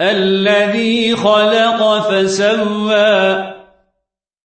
الذي خلق فسوى